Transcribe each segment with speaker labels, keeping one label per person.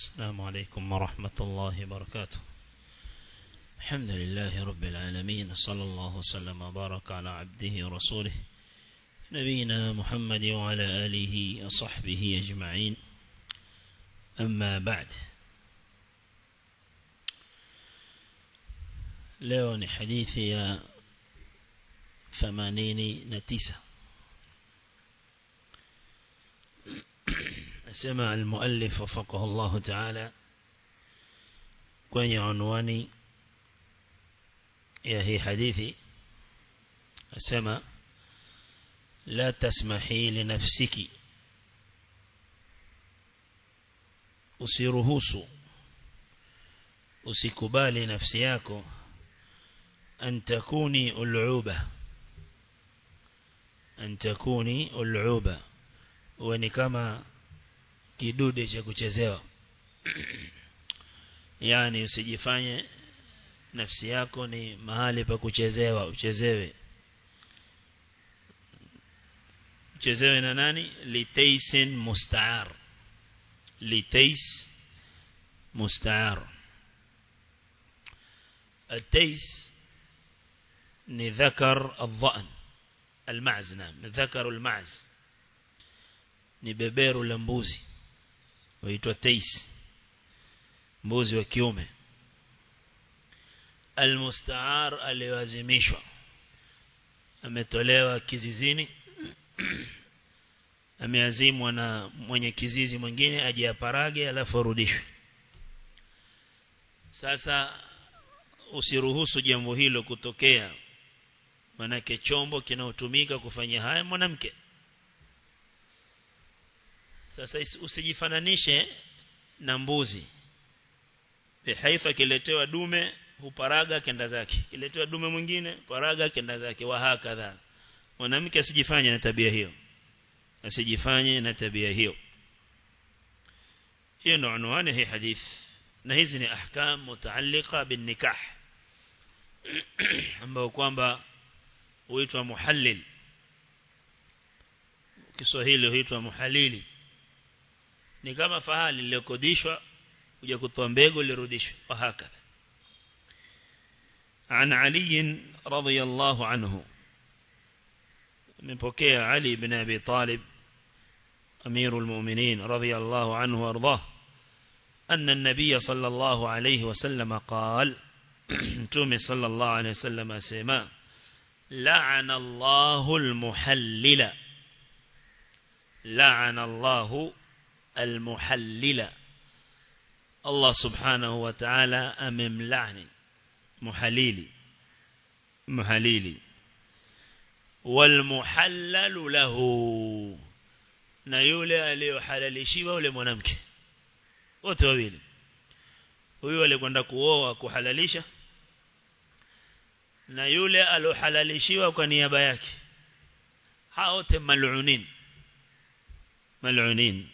Speaker 1: السلام عليكم ورحمة الله وبركاته. الحمد لله رب العالمين صلى الله وسلم وبارك على عبده ورسوله نبينا محمد وعلى آله وصحبه أجمعين. أما بعد leo ni hadithi ya asema المؤلف وفقه الله تعالى kwenye unwani ya hii hadithi asema la tasmahi li nafsiki usiruhusu usikubali nafsi yako أن تكوني ألعوبة أن تكوني ألعوبة وni kama kidude cha kuchezewa yani usijifanye nafsi yako ni mahali pa kuchezewa uchezewe uchezewe na nani litaisin musta'ar litais musta'ar التيس ni dhakar adhan almaz naam dhakar almaz ni beberu la mbuzi waitwa teis mbuzi wa kiume. Almustaar aliyoazimishwa ametolewa kizizini. Ameazimwa na mwenye kizizi mwingine aje aparage alafu arudishwe. Sasa usiruhusu jambo hilo kutokea manake chombo kinaotumika kufanya haya mwanamke sasa usijifananishe na mbuzi. Bihaifa akiletewa dume huparaga kenda zake. Kiletewa dume mwingine paraga kenda zake. Wa hakadha. Mwanamke asijifanye na tabia hiyo. Asijifanye na tabia hiyo. Hiyo ndo anwani hii hadith. Na hizi ni ahkam mutaalliqa bin nikah. Ambao kwamba huitwa muhallil. Kiswahili huitwa muhalili ni kama fahali lililokodishwa kuja kutoa mbegu lirudishwe. Wa hakadha. عن علي رضي الله عنه من بكي علي بن أبي طالب أمير المؤمنين رضي الله عنه وارضاه أن النبي صلى الله عليه وسلم قال تومي صلى الله عليه وسلم سيما لعن الله المحلل لعن الله almuhallila Allah subhanahu wa ta'ala amemlani muhalili muhalili walmuhallalu lahu na yule aliyohalalishiwa yule mwanamke wote wawili huyu alikwenda kuoa kuhalalisha na yule alohalalishiwa kwa niaba yake hao wote malunin malunin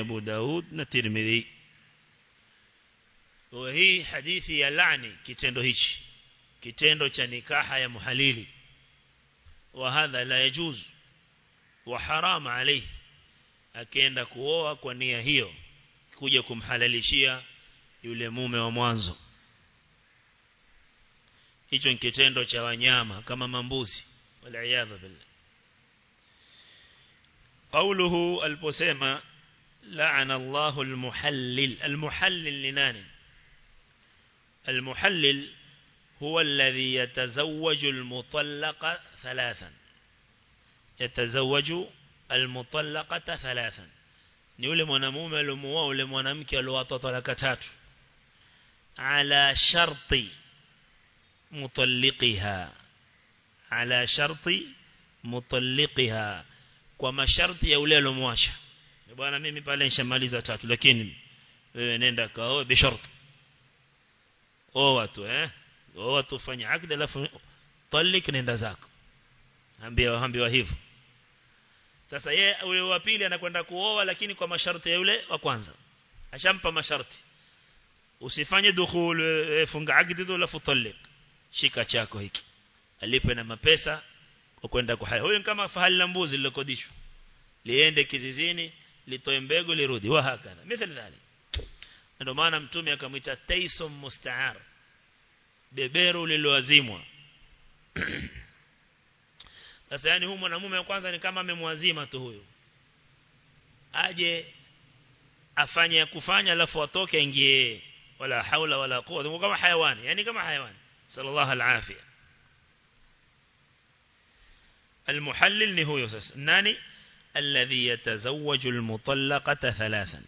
Speaker 1: Abu Daud na Tirmidhi. Wa hii hadithi ya laani kitendo hichi kitendo cha nikaha ya muhalili. Wa hadha la yajuz wa haram alayhi. Akienda kuoa kwa nia hiyo kuja kumhalalishia yule mume wa mwanzo. Hicho ni kitendo cha wanyama kama mambuzi والعياذ بالله. قوله البسيمة لعن الله المحلل. المحلل لنان المحلل هو الذي يتزوج المطلقة ثلاثا. يتزوج المطلقة ثلاثا. نولي منموم لموا ولمنمك الواتطلقتات على شرط مطلقها. Ala sharti mutalliqiha kwa masharti ya yule alomwacha. Bwana mimi pale nishamaliza tatu lakini wewe nenda kaoe bi sharti oa tu eh? Oa tu fanya akda alafu talik nenda zako. Ambia ambiwa hivyo. Sasa ye yule wa pili anakwenda kuoa lakini kwa masharti ya yule wa kwanza. Ashampa masharti. Usifanye dukhul funga akdi tu alafu talik shika chako hiki alipe na mapesa kwa kwenda kwa huyo kama fahali la mbuzi lilokodishwa liende kizizini litoe mbegu lirudi. Wa hakana mithali dhali ndio maana mtume akamwita taisum musta'ar. Beberu liloazimwa sasa yani huyu mwanamume wa kwanza ni kama amemwazima tu huyo aje afanye ya kufanya alafu atoke ingie wala haula wala quwwata. Kama hayawani. Yani kama hayawani. Sallallahu alafia المحلل ni huyo sasa nani alladhi yatazawwaju almutallaqata thalathan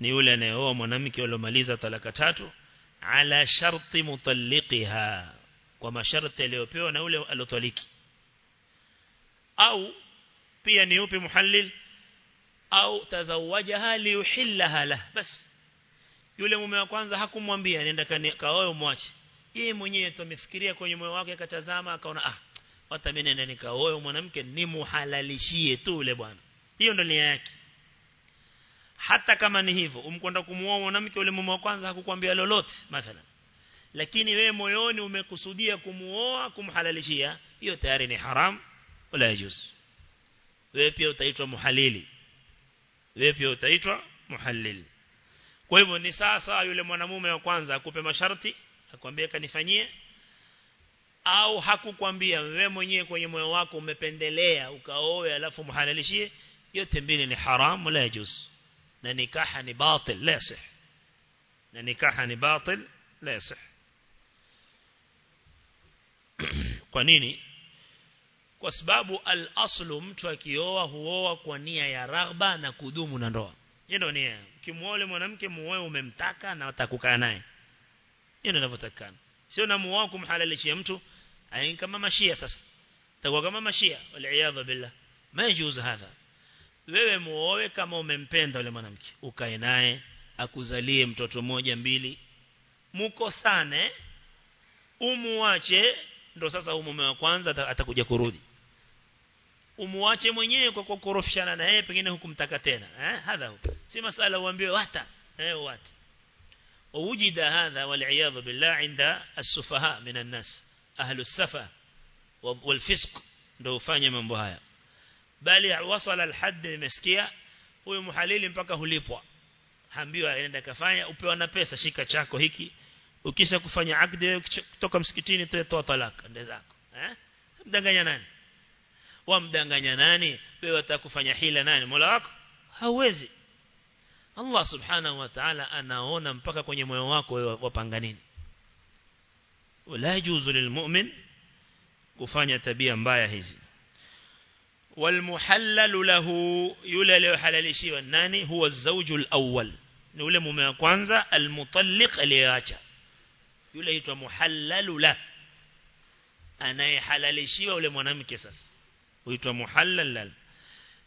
Speaker 1: ni yule anayeoa mwanamke aliyomaliza talaka tatu ala sharti mutalliqiha kwa masharti aliyopewa na yule alotoliki au pia ni upi muhallil au tazawajaha liuhillaha lah bas yule mume wa kwanza hakumwambia nenda kaoe umwache yeye mwenyewe tu amefikiria kwenye moyo wake akatazama akaona ah hata mimi nenda nikaoe mwanamke nimuhalalishie tu yule bwana. Hiyo ndio nia yake. Hata kama ni hivyo umkwenda kumuoa mwanamke yule mume wa kwanza hakukwambia lolote mathalan. Lakini we moyoni umekusudia kumuoa kumhalalishia hiyo tayari ni haram wala yajuz wewe pia utaitwa muhalili. Wewe pia utaitwa muhallil kwa hivyo ni sasa yule mwanamume wa kwanza akupe masharti akwambie kanifanyie au hakukwambia wewe mwenyewe kwenye moyo wako umependelea ukaoe alafu mhalalishie yote mbili ni haramu la yajuz. Na nikaha ni batil la sih. Na nikaha ni batil la sih. Kwa nini? Kwa sababu al-aslu mtu akioa huoa kwa nia ya raghba na kudumu na ndoa. Hiyo ndio nia. Kimuole mwanamke muoe umemtaka na utakukaa naye. Hiyo ndio inavyotakana sio na muoa kumhalalishia mtu ayin kama mashia sasa. Takuwa kama mashia waliaadha billah. Majuzu hadha? Wewe muoe kama umempenda yule mwanamke. Ukae naye akuzalie mtoto mmoja mbili. Mukosane umuache ndo sasa mume wa kwanza atakuja kurudi. Umuache mwenyewe kwa kukorofishana na yeye pengine hukumtaka tena. Eh hadha si masala uambiwe wata. Eh wata. Wujida hadha wal iyad billah inda as-sufaha min nas ahlu safa wal fisq ndio ufanye mambo haya. Bali wasala al-hadd limeskia huyo muhalili mpaka hulipwa. Hambiwa aenda kafanya upewa na pesa shika chako hiki. Ukisha kufanya akde kutoka msikitini toa talaka ndio zako. Eh? Mdanganya nani? Wa mdanganya nani? Wewe utakufanya hila nani? Mola wako? Hauwezi. Allah subhanahu wa ta'ala anaona mpaka kwenye moyo wako wewe wapanga nini la juzu lilmu'min kufanya tabia mbaya hizi. Walmuhallalu lahu yule aliyohalalishiwa nani? Huwa zawjul awwal. Ni ule mume wa kwanza almutalliq aliyeacha. Yule aitwa muhallalu la. Anayehalalishiwa yule mwanamke sasa huitwa muhallal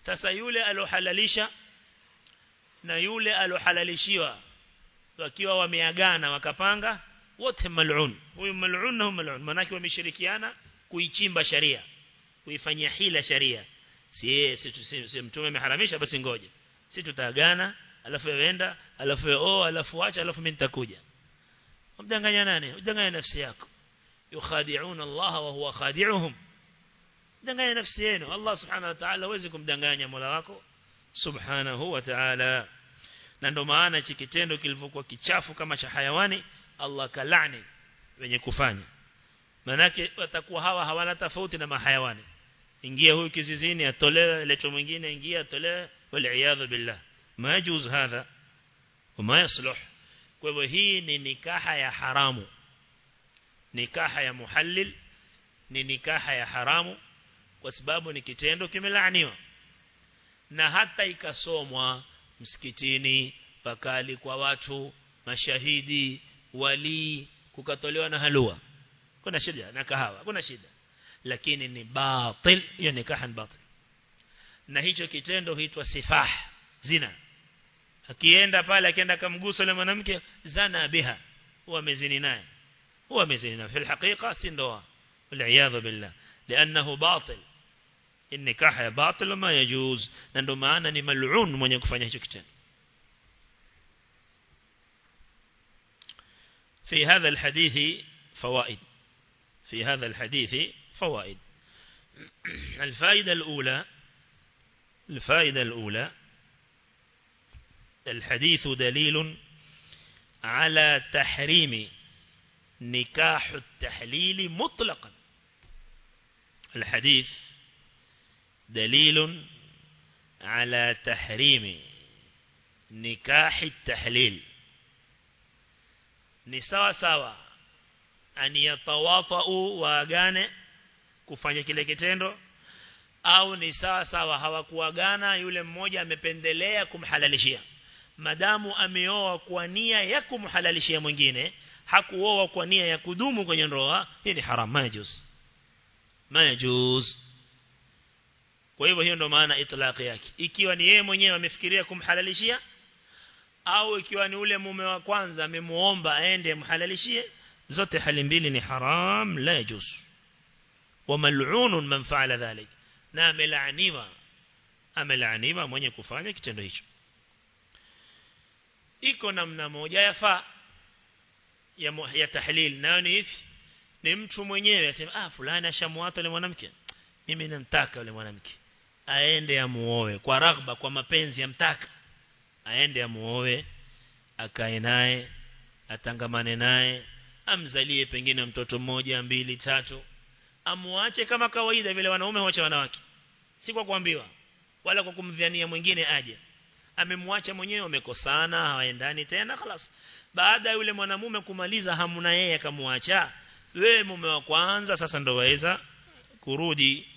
Speaker 1: sasa yule alohalalisha na yule alohalalishiwa wakiwa wameagana wakapanga wote mal'un. Huyu mal'un na mal'un. Manake wameshirikiana kuichimba sharia kuifanyia hila sharia. Si si, mtume ameharamisha basi ngoje si tutaagana alafu yaenda alafu oh alafu acha alafu mimi nitakuja. Mdanganya nani? Udanganya nafsi yako. Yukhadi'un Allah wa huwa khadi'uhum. Danganya nafsi yenu. Allah subhanahu wa ta'ala hawezi kumdanganya Mola wako subhanahu wa ta'ala. Na ndo maana hiki kitendo kilivyokuwa kichafu kama cha hayawani Allah kalani wenye kufanya manake watakuwa hawa hawana tofauti na mahayawani ingia huyu kizizini atolewe leto mwingine ingia atolewe wal billah ما يجوز هذا وما يصلح kwa hivyo hii ni nikaha ya haramu nikaha ya muhallil ni nikaha ya haramu kwa sababu ni kitendo kimelaaniwa na hata ikasomwa msikitini pakali kwa watu mashahidi wali kukatolewa na halua kuna shida na kahawa kuna shida lakini ni batil hiyo nikaha ni batil na hicho kitendo huitwa sifah zina akienda pale akienda kamgusa yule mwanamke zana biha huwa amezini naye huwa amezini naye في الحقيقه si ndoa والعياذ بالله لانه باطل النكاح باطل وما يجوز na ndo maana ni mal'un mwenye kufanya hicho kitendo في هذا الحديث فوائد. في هذا الحديث فوائد. الفائدة الأولى الفائدة الأولى الحديث دليل على تحريم نكاح التحليل مطلقا. الحديث دليل على تحريم نكاح التحليل. Ni sawa sawa. Ani yatawafau waagane kufanya kile kitendo au ni sawa sawa hawakuagana yule mmoja amependelea kumhalalishia. Madamu ameoa kwa nia ya kumhalalishia mwingine hakuoa kwa nia ya kudumu kwenye ndoa hii ni haram majus majus kwa hivyo hiyo ndo maana itlaq yake. Ikiwa ni yeye mwenyewe amefikiria kumhalalishia au ikiwa ni ule mume wa kwanza amemuomba aende mhalalishie zote hali mbili ni haram la yajuz wa mal'un man fa'ala dhalik. Na amelaaniwa amelaaniwa mwenye kufanya kitendo hicho. Iko namna moja yafaa ya, ya tahlil. Nayo ni hivi ni mtu mwenyewe asema ah fulani ashamwata yule mwanamke. Mimi namtaka yule mwanamke aende amuoe kwa raghba kwa mapenzi yamtaka aende amuoe akae naye atangamane naye amzalie pengine mtoto mmoja mbili tatu amuache kama kawaida vile wanaume huacha wanawake si kwa kuambiwa wala kwa kumdhania mwingine aje amemwacha mwenyewe wamekosana hawaendani tena خلاص baada yule mwanamume kumaliza hamuna yeye akamwacha wewe mume wa kwanza sasa ndo waweza kurudi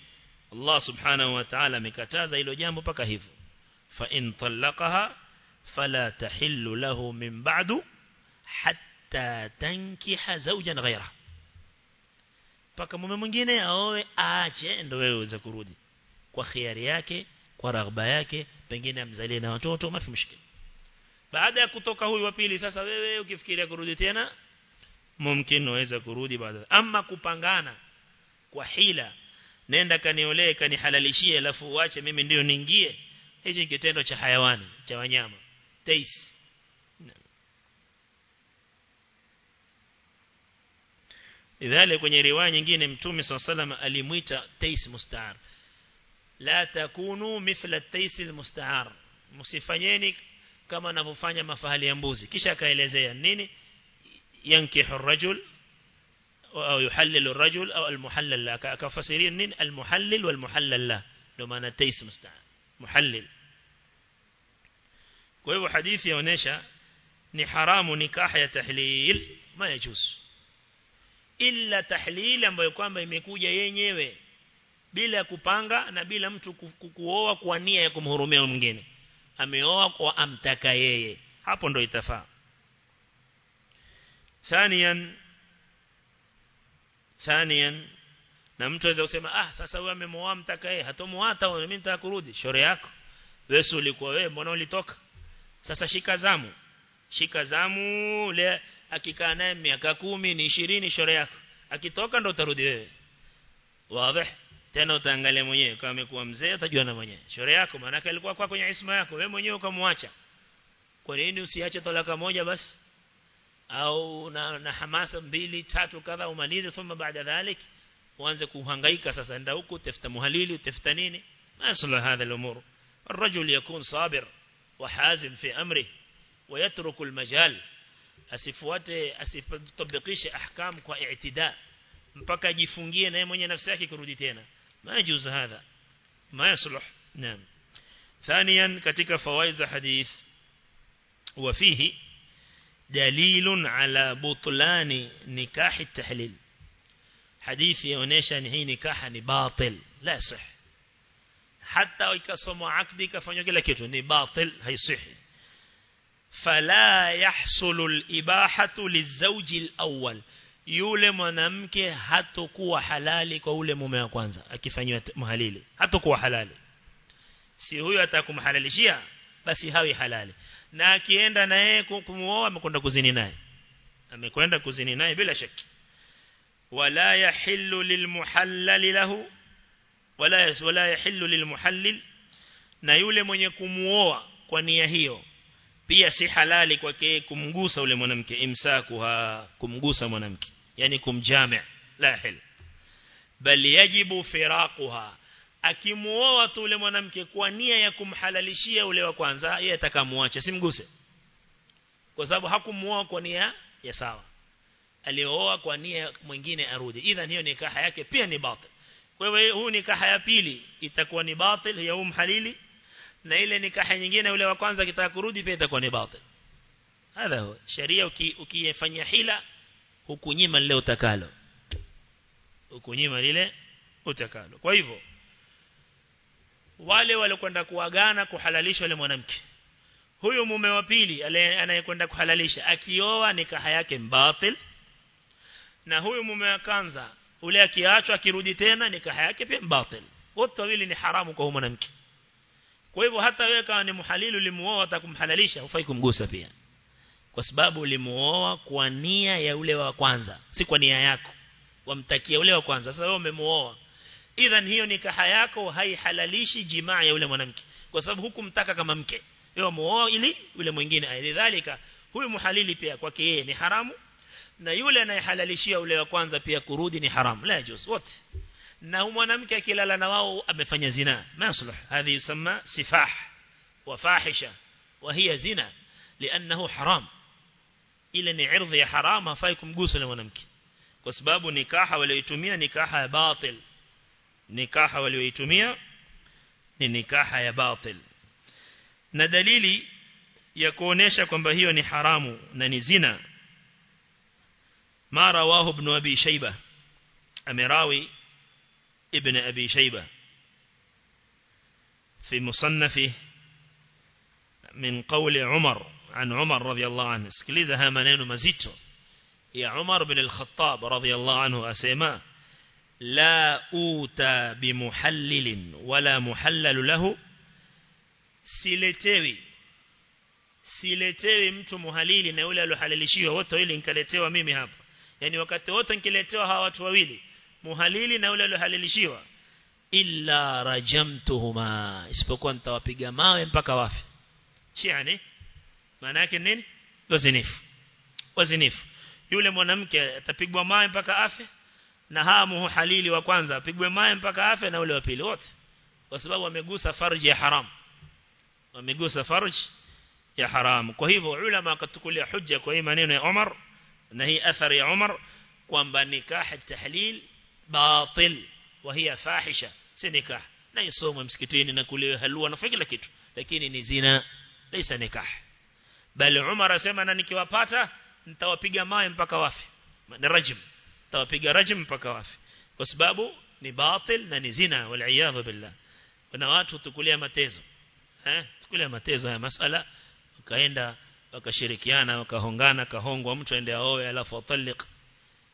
Speaker 1: Allah subhanahu wa ta'ala amekataza hilo jambo paka hivyo fa in talaqaha fala تحل له من بعد حتى تنكح زوجا غيره. Paka mume mwingine aoe aache ndio wewe uweze kurudi. Kwa khiari yake kwa raghba yake pengine amzalie na watoto mafi mshikili baada ya kutoka huyu wa pili sasa wewe ukifikiria kurudi tena mumkin unaweza kurudi baada ama kupangana kwa hila nenda kaniolee kanihalalishie alafu uache mimi ndio niingie hichi kitendo cha hayawani cha wanyama tais idhale kwenye riwaya nyingine mtume SAW alimuita tais musta'ar la takunu mithla tais almusta'ar msifanyeni kama anavyofanya mafahali ya mbuzi. Kisha akaelezea nini? Yankihu ar-rajul au yuhallilu ar-rajul au al-muhallal la. Akafasiria nini? Al-muhallil wal-muhallal la. Ndio maana tais musta'ar muhallil kwa hivyo hadithi yaonesha ni haramu nikaha ya tahlil ma yajuzu. Illa tahlil ambayo kwamba imekuja yenyewe bila kupanga na bila mtu kuoa kwa nia ya kumhurumia mwingine. Ameoa kwa amtaka yeye. Hapo ndo itafaa. Thanian thaniyan na mtu aweza kusema ah sasa wewe amemuoa mtaka yeye hatomwata wewe mimi nitakurudi shore yako wewe ulikuwa wewe mbona ulitoka sasa shika zamu shika zamu le akikaa naye miaka kumi ni ishirini shore yako akitoka ndo utarudi wewe wazi tena utaangalia mwenyewe kama amekuwa mzee utajua na mwenyewe shore yako maana yake alikuwa kwa kwenye isma yako wewe mwenyewe ukamwacha kwa nini usiache talaka moja basi au na, na hamasa mbili tatu kadha umalize thumma baada dhalik uanze kuhangaika sasa nda huko utafuta muhalili utafuta nini masala hadha al-umur الرجل يكون صابر وحازم في أمره ويترك المجال asifuate asitabikishe ahkam kwa i'tida mpaka ajifungie naye mwenye nafsi yake kurudi tena majuz hadha ma yasluh naam ثانيا katika fawaid hadith وفيه دليل على بطلان نكاح التحليل حديث يونيشا nikaha ni batil la sih hata ikasomwa akdi kafanywa kila kitu ni batil haisihi fala yahsulu al-ibahatu lizawji al-awwal yule mwanamke hatokuwa halali kwa ule mume wa kwanza akifanywa mhalili hatokuwa halali si huyo atakumhalalishia basi hawi halali na akienda na yeye kumuoa amekwenda kuzini naye amekwenda kuzini naye bila shaki wala yahillu lilmuhallal lahu wala wala yahillu lilmuhallil na yule mwenye kumuoa kwa nia hiyo pia si halali kwake kumgusa ule mwanamke imsakuha kumgusa mwanamke yani kumjamia la hil. Bali yajibu firaquha akimuoa tu ule mwanamke kwa nia ya kumhalalishia ule wa kwanza yeye atakamuacha simguse. Kwa sababu hakumuoa kwa nia ya sawa. Alioa kwa nia mwingine arudi. Idhan hiyo nikaha yake pia ni batil hiyo huu nikaha ya pili. Itakuwa ni batil ya umhalili na ile nikaha nyingine ule wa kwanza kitaka kurudi pia itakuwa ni batil. Hadha huwa. Ukiyefanyia hila hukunyima lile utakalo. Hukunyima lile utakalo. Kwa hivyo wale walikwenda kuagana kuhalalisha yule mwanamke. Huyu mume wa pili anayekwenda kuhalalisha akioa nikaha yake mbatil na huyu mume wa kwanza ule akiachwa akirudi tena nikaha yake pia mbatil wote wawili ni haramu kwa mwanamke. Kwa hivyo hata wewe kama ni muhalilu ulimuoa atakumhalalisha hufai kumgusa pia. Kwa sababu ulimuoa kwa nia ya ule wa kwanza si kwa nia yako. Wamtakia ule wa kwanza. Sasa wewe umemuoa. Idhan hiyo nikaha yako haihalalishi jimaa ya ule mwanamke. Kwa sababu hukumtaka kama mke. Wewe muoa ili ule mwingine. Aidhalika huyu muhalili pia kwake yeye ni haramu na yule anayehalalishia ule wa kwanza pia kurudi ni haramu la juz wote na mwanamke akilala na wao amefanya zina masluh hadhi yusamma sifah wa fahisha wa hiya zina لأنه حرام ile ni irdhi ya haram hafai kumgusa yule mwanamke kwa sababu nikaha walioitumia nikaha ya batil nikaha walioitumia ni nikaha ya batil na dalili ya kuonesha kwamba hiyo ni haramu na ni zina ما رواه ابن أبي شيبة أمراوي ابن أبي شيبة. في مصنفه من قول عمر عن عمر رضي الله عنه. سكليزها منين مزيتو يا عمر بن الخطاب رضي الله عنه أسيما لا أوتى بمحلل ولا محلل له. siletewi siletewi mtu muhalili na yule alohalalishiwa wote nikaletewa mimi hapa yani wakati wote nikiletewa hawa watu wawili muhalili na yule aliyohalilishiwa illa rajamtuhuma isipokuwa nitawapiga mawe mpaka wafe. Shiani maana yake nini? Wazinifu. Wazinifu. Yule mwanamke atapigwa mawe mpaka afe na hawa muhalili wa kwanza apigwe mawe mpaka afe na yule wa pili wote. Kwa sababu wamegusa farji ya haram. Wamegusa farji ya haram. Kwa hivyo ulama wakatukulia hujja kwa hii maneno ya Umar نهي أثر عمر وانبا نكاح التحليل باطل وهي فاحشة. سنكاح نيصوم مسكتين نقول هلو نفق لك لكن نزينا ليس نكاح. بل عمر سمنا نكي نتوى بيجا ما ينبقى وافي. نرجم بيجا رجم ينبقى وافي. وسبابه نباطل ننزينا والعياذ بالله. ونواته تقول يا متازو تقول يا متازو يا مسألة. وكاين wakashirikiana wakahongana kahongwa mtu aende aoe alafu atalik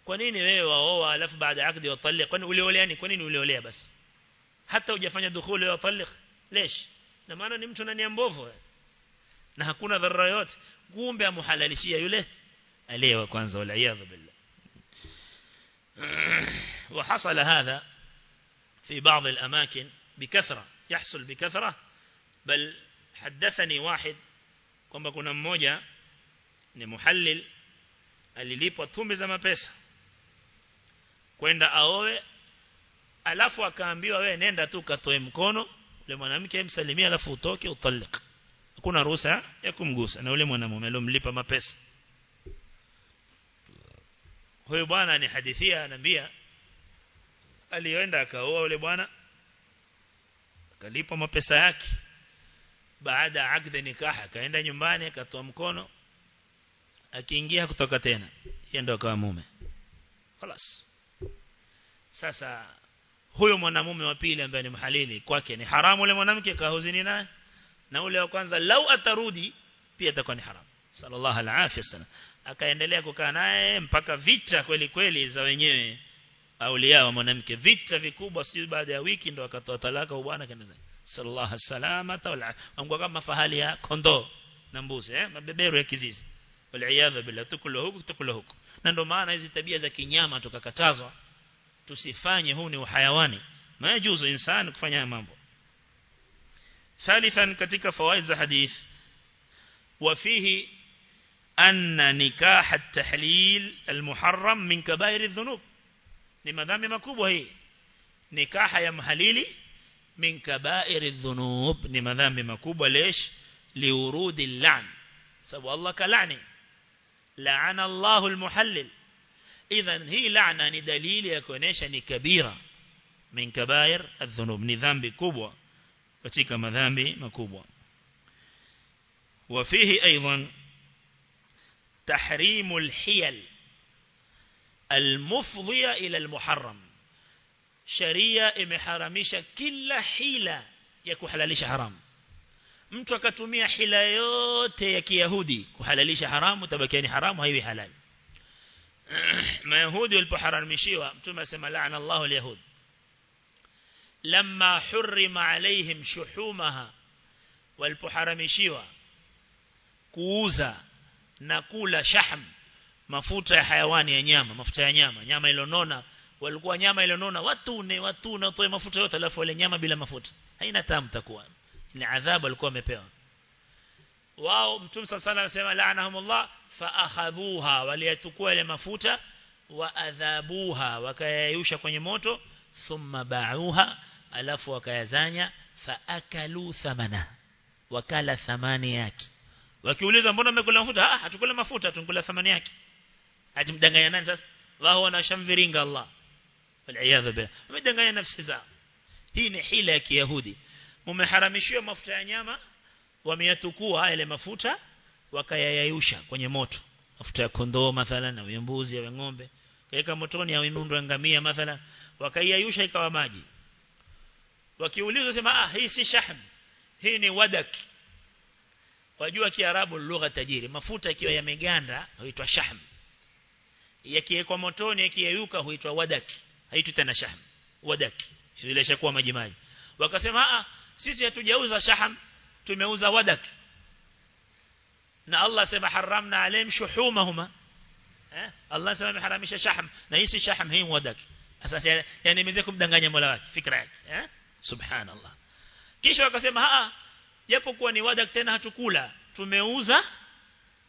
Speaker 1: kwa nini wewe waoa alafu baada ya akdi watalik kwani ulioleani kwa nini uliolea basi hata hujafanya dukhuli wa talik lesh na maana ni mtu nani mbovu na hakuna dharura yote kumbe amuhalalishia yule aliyewa kwanza wala iyadhu billah وحصل هذا في بعض الأماكن بكثرة يحصل بكثرة بل حدثني واحد kwamba kuna mmoja ni muhallil alilipwa tumbe za mapesa kwenda aoe alafu akaambiwa we nenda tu katoe mkono yule mwanamke msalimia alafu utoke utalik hakuna ruhusa ya kumgusa na yule mwanamume aliyomlipa mapesa. Huyo bwana ni hadithia anambia aliyoenda akaoa yule bwana akalipa mapesa yake baada akdi nikaha akaenda nyumbani akatoa mkono akiingia kutoka tena yeye ndo akawa mume خلاص sasa huyo mwanamume wa pili ambaye ni mhalili kwake ni haramu yule mwanamke kahuzini naye na ule wa kwanza lau atarudi pia atakuwa ni haramu sallallahu alaihi wasallam akaendelea kukaa naye mpaka vita kweli kweli za wenyewe aulia wa mwanamke vita vikubwa sijui baada ya wiki ndo akatoa talaka bwana kaenda sallallahu salamata wal amgwa kama fahali ya kondoo na mbuzi eh mabeberu ya kizizi wal billah tukula huku tukula huku na ndo maana hizi tabia za kinyama tukakatazwa tusifanye huu ni uhayawani majuzu insani kufanya mambo ثالثا katika fawaid za hadith وفيه أن نكاح التحليل المحرم من كبائر الذنوب ni madhambi makubwa hii nikaha ya mhalili من كبائر الذنوب نمذان بمكوبة ليش؟ لورود اللعن. سبو الله كلعني لعن الله المحلل. إذا هي لعنة دليل يكونيش أني كبيرة. من كبائر الذنوب نذان بكوبة فتيك مذان بمكوبة وفيه أيضا تحريم الحيل المفضية إلى المحرم. شريعة imeharamisha kila hila ya kuhalalisha haramu mtu akatumia hila yote ya kiyahudi kuhalalisha haramu tabakia ni haramu haiwi halali mayahudi walipoharamishiwa mtume asema laana Allahu alyahud lamma hurrima alaihim shuhumaha walipoharamishiwa kuuza na kula shahm mafuta ya hayawani ya nyama mafuta ya nyama nyama ilonona walikuwa nyama ilionona watu ne watu na toe mafuta yote alafu wale nyama bila mafuta. Haina tamu takuwa ni adhabu alikuwa amepewa wao mtume sana anasema la'anahumullah fa akhadhuha waliyachukua ile mafuta wa adhabuha wakayayusha kwenye moto thumma ba'uha alafu wakayazanya fa akalu thamana wakala thamani yake. Wakiuliza mbona mmekula mafuta? Ah hatukula mafuta tunkula thamani yake. Atimdanganya nani sasa? Wao wanashamviringa Allah wal بالله. Wamedanganya nafsi zao. Hii ni hila ya kiyahudi. Mumeharamishiwa mafuta ya nyama wameyatukua ile mafuta wakayayayusha kwenye moto. Mafuta ya kondoo mathala na ya mbuzi ya ng'ombe. Kaeka motoni ya ngamia mathala wakayayusha ikawa maji. Wakiulizwa sema ah hii si shahm. Hii ni wadak. Wajua kiarabu lugha tajiri. Mafuta ikiwa yameganda huitwa shahm. Yakiwekwa motoni yakiyeyuka huitwa wadak haitwi tena shaham wadaki. Sio shakuwa maji maji wakasema a sisi hatujauza shaham tumeuza wadaki. Na Allah sema haramna alayhim shuhumahuma. Eh? Allah sema ameharamisha shaham na hisi shaham hii wadaki. Sasa yani imeweza kumdanganya Mola wake fikra yake. Eh? Subhanallah. Kisha wakasema a japo kuwa ni wadak tena hatukula tumeuza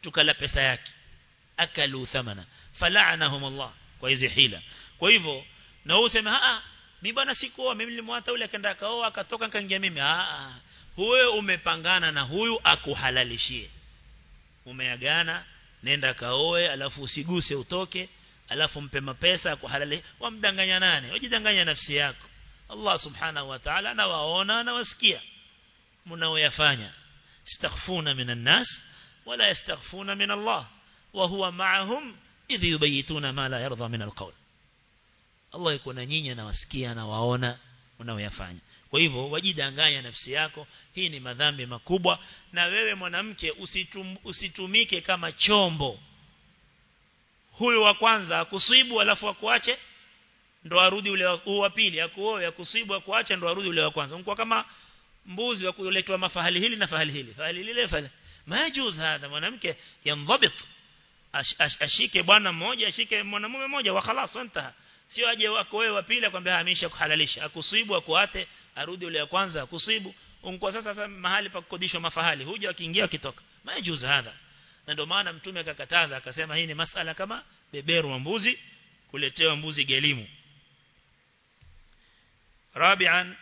Speaker 1: tukala pesa yake. Akalu thamana. Fala'anahum Allah kwa hizi hila. Kwa hivyo na useme ah mimi bwana sikuoa mimi nilimwata yule akaenda akaoa akatoka nikaingia mimi. Ah huyo umepangana na huyu akuhalalishie. Umeagana nenda kaoe alafu usiguse utoke alafu mpe mapesa akuhalali wamdanganya nani? Wajidanganya nafsi yako. Allah subhanahu wa ta'ala anawaona na wasikia mnaoyafanya istaghfuna minan nas wala yastaghfuna min Allah wa huwa ma'ahum idh yubayituna ma la yarda min alqawl Allah yuko na nyinyi anawasikia na waona unaoyafanya. Kwa hivyo wajidanganya nafsi yako hii ni madhambi makubwa na wewe mwanamke usitum, usitumike kama chombo. Huyu wa kwanza akusibu alafu akuache ndo arudi ule wa pili akuoe akusibu akuache ndo arudi ule wa kwanza. Unakuwa kama mbuzi wa kuletwa mafahali hili na fahali hili fahali lile fahali. Majuz hadha mwanamke ash, ashike bwana mmoja ashike mwanamume mmoja wa khalas intaha sio aje wako wewe wa pili akwambia hamisha kuhalalisha akusibu akuate arudi ule wa kwanza akusibu unkwa sasa, sasa mahali pa kukodishwa mafahali huja akiingia akitoka majuzu hadha. Na ndio maana mtume akakataza akasema hii ni masala kama beberu wa mbuzi kuletewa mbuzi gelimu. Rabian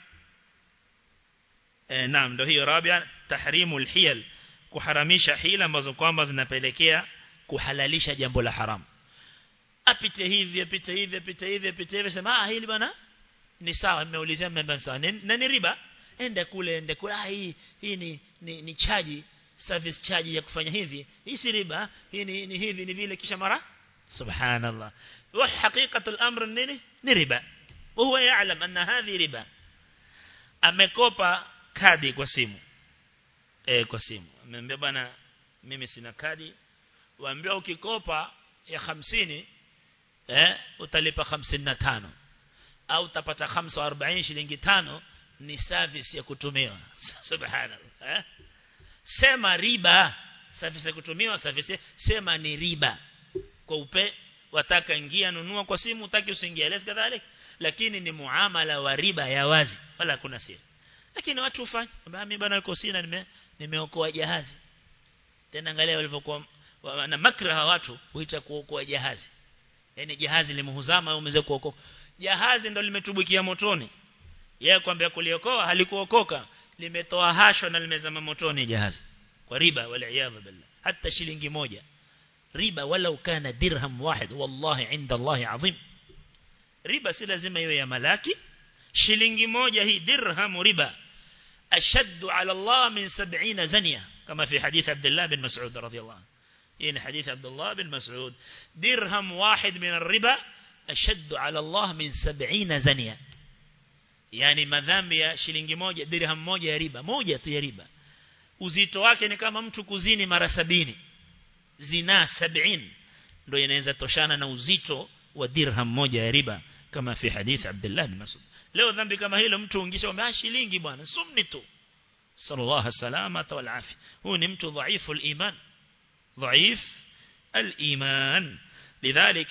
Speaker 1: eh, naam ndio hiyo. Rabian tahrimul hiyal kuharamisha hila ambazo kwamba zinapelekea kuhalalisha jambo la haramu apite hivi apite hivi apite hivi apite hivi. Sema ah hili bwana ni sawa mmeulizia mmeba sawa. Na ni riba. Ende kule ende kule. Ah hii hii ni ni, ni chaji service charge ya kufanya hivi. Hii si riba hii ni, ni hivi ni vile. Kisha mara subhanallah. Wa haqiqatul amr nini? Ni riba. Huwa yaalam anna hadhi riba. Amekopa kadi kwa simu. Eh kwa simu. Amemwambia bwana mimi sina kadi. Waambia ukikopa ya hamsini eh? Utalipa 55 au utapata 45 shilingi tano ni service ya kutumiwa. Subhanallah. Eh? Sema riba. Service ya kutumiwa service. Sema ni riba. Kwa upe wataka ingia nunua kwa simu utaki usiingie. Lesi kadhalika lakini ni muamala wa riba ya wazi. Wala kuna siri. Lakini watu ufanye mimi bwana niko sina nime nimeokoa jahazi. Tena angalia walivyokuwa na makraha watu huita kuokoa jahazi yani jahazi limehuzama au umeweza kuokoa jahazi ndo limetubukia motoni yeye kwambia kuliokoa halikuokoka limetoa hasho na limezama motoni jahazi kwa riba wala iyadha billah hata shilingi moja riba wala ukana dirham wahid wallahi inda Allah azim riba si lazima iwe ya malaki shilingi moja hii dirham riba ashaddu ala Allah min 70 zania kama fi hadith Abdullah bin Mas'ud radiyallahu anhu يعني حديث عبد الله بن مسعود. درهم واحد من الربا أشد على الله من سبعين زنيا يعني مذنبيا شلنجي موجة درهم موجة ربا. موجة تيربا وزيتو واكني كما متو كزيني مرا سبيني زنا سبعين. لو ينزى توشانا نوزيتو ودرهم موجة ربا. كما في حديث عبد الله بن مسعود. لو ذنبي كما هي متو انجيسي وما شلنجي بانا سمنتو. صلى الله السلامة والعافية. هو نمتو ضعيف الإيمان. ضعيف الإيمان. لذلك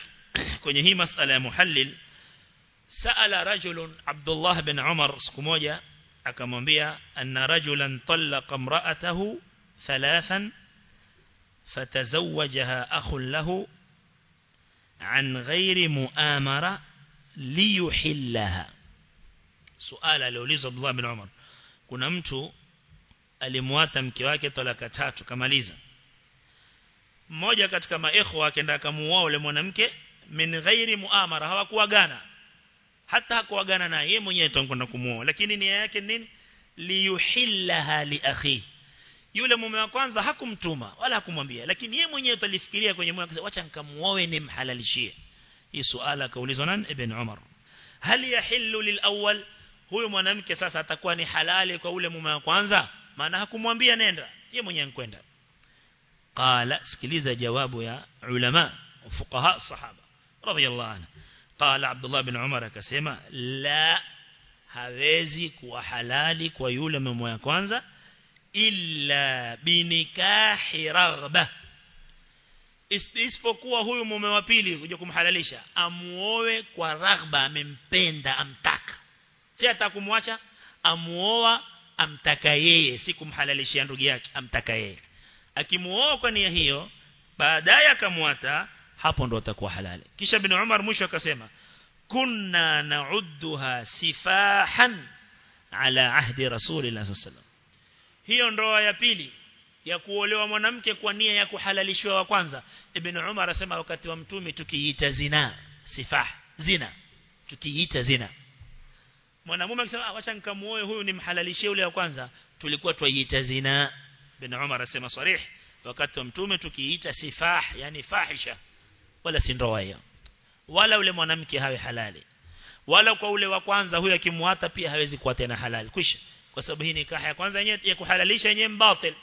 Speaker 1: كنه مسألة محلل. سأل رجل عبد الله بن عمر سكموجة أكمنبيا أن رجلا طلق امرأته ثلاثا فتزوجها أخ له عن غير مؤامرة ليحلها. سؤال لوليز عبد الله بن عمر. كنمت ألمواتم كواكي طلقتات كماليزم mmoja katika maekhwa akaenda akamuoa yule mwanamke min ghairi muamara hawakuagana. Hata hakuagana naye yeye mwenyewe atakwenda kumuoa. Lakini nia yake nini? Liyuhillaha li akhi. Yule mume wa kwanza hakumtuma wala hakumwambia. Lakini yeye mwenyewe atalifikiria kwenye moyo wake acha nikamuoe nimhalalishie. Hii swala kaulizwa nani? Ibn Umar. Hal yahillu lilawwal huyo mwanamke sasa atakuwa ni halali kwa ule mume wa kwanza? Maana hakumwambia nenda. Yeye mwenyewe ankwenda قال سكليزا جواب يا علماء وفقهاء الصحابة رضي الله عنه قال عبد الله بن عمر كسيما لا hawezi kuwa halali kwa yule mume wa kwanza illa binikahi raghba isipokuwa huyu mume wa pili kuja kumhalalisha amuoe kwa raghba amempenda amtaka si atakumwacha amuoa amtaka yeye si kumhalalishia ndugu yake amtaka yeye akimuoa kwa nia hiyo baadaye akamwata hapo ndo atakuwa halali. Kisha bin Umar mwisho akasema kunna nauduha sifahan ala ahdi rasulillah sallallahu hiyo ndoa ya pili ya kuolewa mwanamke kwa nia ya kuhalalishwa wa kwanza. Ibn Umar asema wakati wa mtume tukiita zina sifah zina tukiita zina. Mwanamume akisema acha nikamuoe huyu ni mhalalishie ule wa kwanza. Tulikuwa twaiita zina bin Umar asema sarih wakati wa mtume tukiita sifah yani fahisha wala si hiyo. Wala ule mwanamke hawe halali. Wala kwa ule wa kwanza huyo akimwata pia hawezi kuwa tena halali. Kwisha. Kwa sababu hii nikaha ya kwanza yenyewe ya kuhalalisha yenyewe mbatil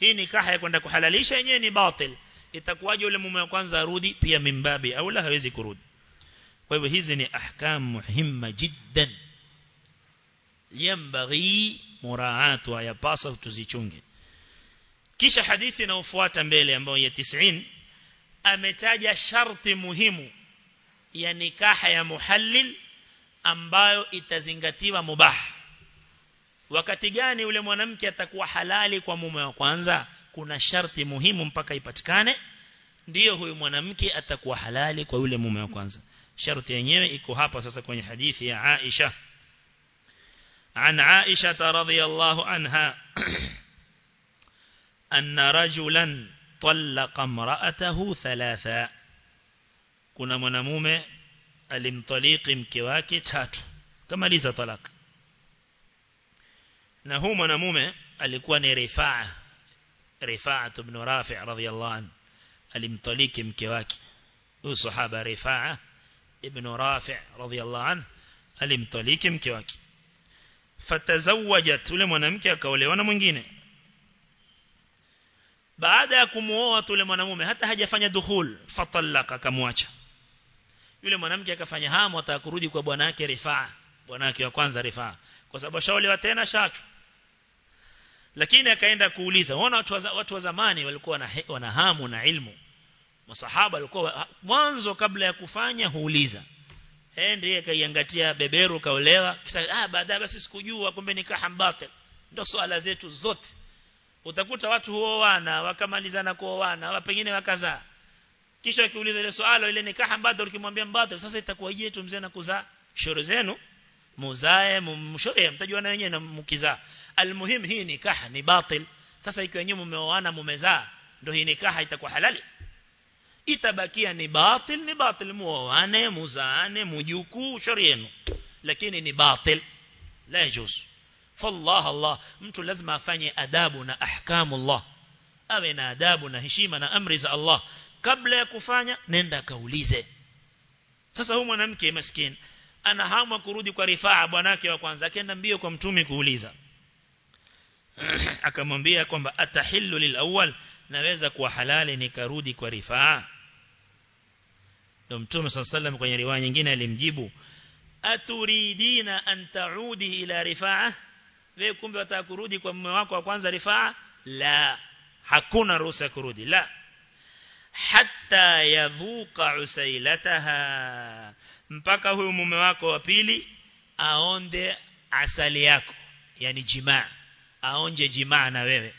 Speaker 1: hii nikaha ya kwenda kuhalalisha yenyewe ni batil. Itakuwaje ule mume wa kwanza arudi pia mimbabi au la hawezi kurudi? Kwa hivyo hizi ni ahkam muhimma jiddan. Yambaghi muraatu ayapasa tuzichunge kisha hadithi inayofuata mbele ambayo ya 90 ametaja sharti muhimu ya nikaha ya muhallil ambayo itazingatiwa mubah. Wakati gani ule mwanamke atakuwa halali kwa mume wa kwanza? Kuna sharti muhimu mpaka ipatikane ndiyo huyu mwanamke atakuwa halali kwa yule mume wa kwanza. Sharti yenyewe iko hapa sasa kwenye hadithi ya Aisha. An Aisha radhiyallahu anha أن رجلا طلق امرأته ثلاثا. كنا منموم المطليق مكواك تات كما لذا طلق نهو منموم الكواني رفاعة رفاعة بن رافع رضي الله عنه. المطليق مكواك صحابة رفاعة ابن رافع رضي الله عنه. المطليق مكواك فتزوجت ولم ولمنمك كولي ونمنجيني. Baada ya kumuoa tule mwanamume hata hajafanya dukhul fatallaka kamwacha yule mwanamke akafanya hamu atakurudi kwa bwana yake Rifaa bwana yake wa kwanza Rifaa. Kwa sababu shaolewa tena shatu lakini akaenda kuuliza wana watu wa, watu wa zamani walikuwa na wana hamu na ilmu? Masahaba walikuwa mwanzo kabla ya kufanya huuliza. Eh ndiye kaiangatia beberu kaolewa. Kisa ah baadaye basi sikujua kumbe nikaha mbatil. Ndio swala zetu zote utakuta watu huoana wakamalizana kuoana wa pengine wakazaa kisha akiuliza ile swali ile nikaha mbadala ukimwambia mbadala sasa itakuwaje tu mzee na kuzaa shoro zenu? Muzae mshore mtajua na wenyewe na mkizaa almuhim hii nikaha ni batil. Sasa ikiwa nyinyi mmeoana mmezaa ndio hii nikaha itakuwa halali? Itabakia ni batil ni batil. Muoane muzaane mujuku shoro yenu. Lakini ni batil la yajuz fallah Allah mtu lazima afanye adabu na ahkamu Allah awe na adabu na heshima na amri za Allah kabla ya kufanya nenda kaulize sasa huyu mwanamke maskini ana hamu kurudi kwa rifaa bwanake wa kwanza akaenda mbio kwa mtume kuuliza akamwambia kwamba atahillu lilawwal naweza kuwa halali nikarudi kwa rifaa ndio mtume sallallahu kwenye riwaya nyingine alimjibu aturidina an taudi ila rifaa wewe kumbe wataka kurudi kwa mume wako wa kwanza rifaa? La. Hakuna ruhusa kurudi. La. Hatta yadhuka usailataha. Mpaka huyu mume wako wa pili aonde asali yako. Yani jimaa. Aonje jimaa na wewe.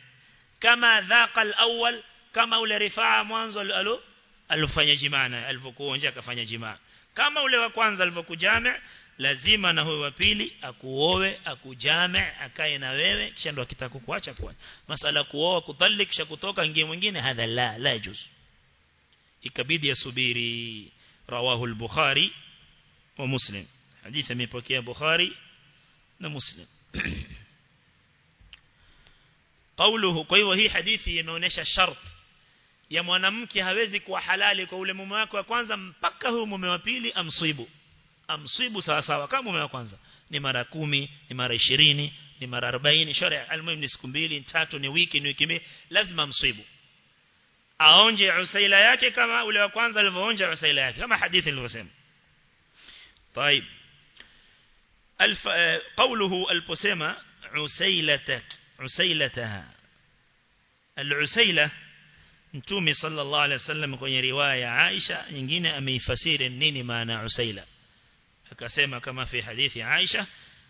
Speaker 1: Kama dhaqa al-awwal kama ule rifaa mwanzo alo alifanya jimaa na alivokuonja akafanya jimaa. Kama ule wa kwanza alivyokujame lazima na huyo wa pili akuoe akujame akae na wewe kisha ndo akitaka kuacha kuacha masala kuoa kutalik kisha kutoka ingie mwingine hadha la la juz ikabidi yasubiri rawahu al-bukhari wa muslim hadithi imepokea bukhari na muslim قوله kwa hivyo hii hadithi imeonyesha shart ya mwanamke hawezi kuwa halali kwa ule mume wake wa kwanza mpaka huyo mume wa pili amsibu Amsibu sawa sawa kama mume wa kwanza ni mara kumi ni mara ishirini ni mara arobaini sharia almuhimu ni siku mbili tatu ni wiki ni wiki mbili lazima amsibu aonje usaila yake kama ule wa kwanza alivyoonja usaila yake kama hadithi ilivyosema طيب الف... قوله البسمة عسيلتك عسيلتها العسيلة mtume sallallahu alaihi wasallam kwenye riwaya ya Aisha nyingine ameifasiri nini maana usaila akasema kama fi hadithi Aisha